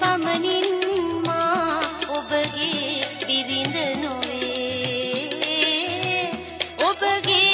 පමණින් මා ඔබගේ බිරිඳ නොවේ. ඔබගේ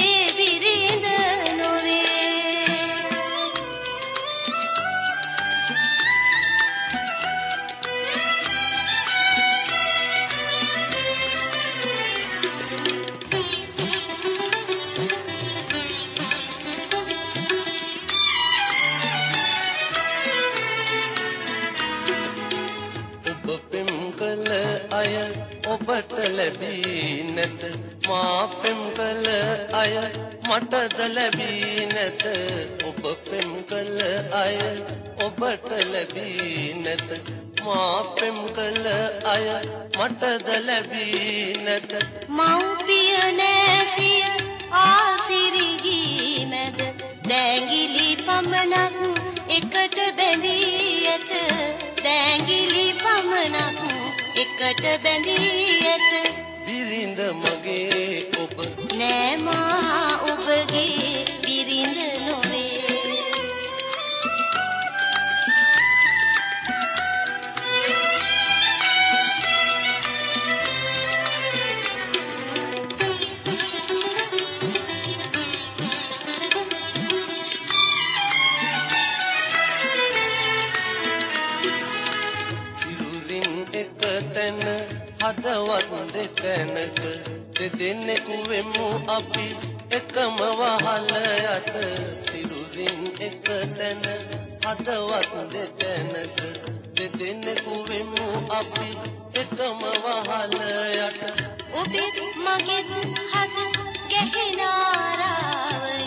ඔබට ලැබී නැත මා පෙම් කළ අය මටද ලැබී නැත ඔබ පෙම් කළ අය ඔබට ලැබී නැත මා පෙම් කළ අය මටද ලැබී නැත මව්පිය නෑසිය ආසිරිගී මැද දෑගිලි පමණක් එකට බැඳී ඇත. දෑගිලි පමණක් එකට බැඳී ඇත. බිරිඳ මගේ ඔබ. නෑමා ඔබගේ තැන හදවත් දෙතැනක. දෙදෙන්නෙකු වෙමු අපි එකම වහල යට. සිරුරින් එක තැන හදවත් දෙතැනක. දෙදෙන්නෙකු වෙමු අපි එකම වහල යට. ඔබෙත් මගෙත් හද ගැහෙන ආරාවය.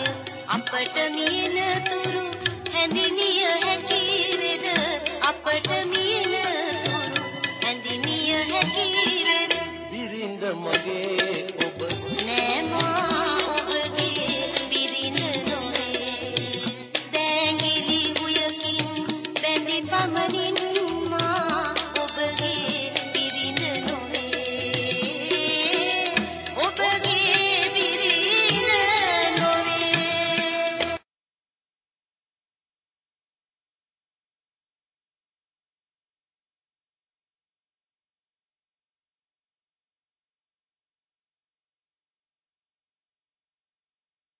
අපට මියනතුරු